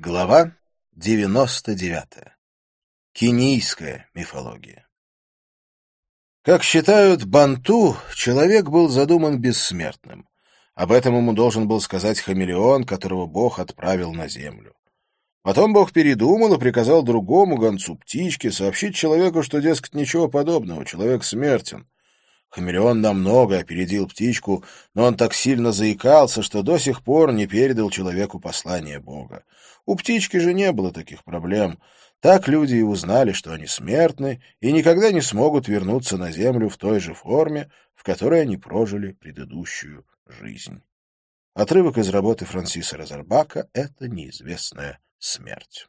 Глава 99. Кенийская мифология. Как считают банту, человек был задуман бессмертным. Об этом ему должен был сказать хамелеон, которого Бог отправил на землю. Потом Бог передумал и приказал другому гонцу птичке сообщить человеку, что, дескать, ничего подобного, человек смертен. Хамелеон намного опередил птичку, но он так сильно заикался, что до сих пор не передал человеку послание Бога. У птички же не было таких проблем. Так люди и узнали, что они смертны и никогда не смогут вернуться на землю в той же форме, в которой они прожили предыдущую жизнь. Отрывок из работы Франсиса Розарбака «Это неизвестная смерть».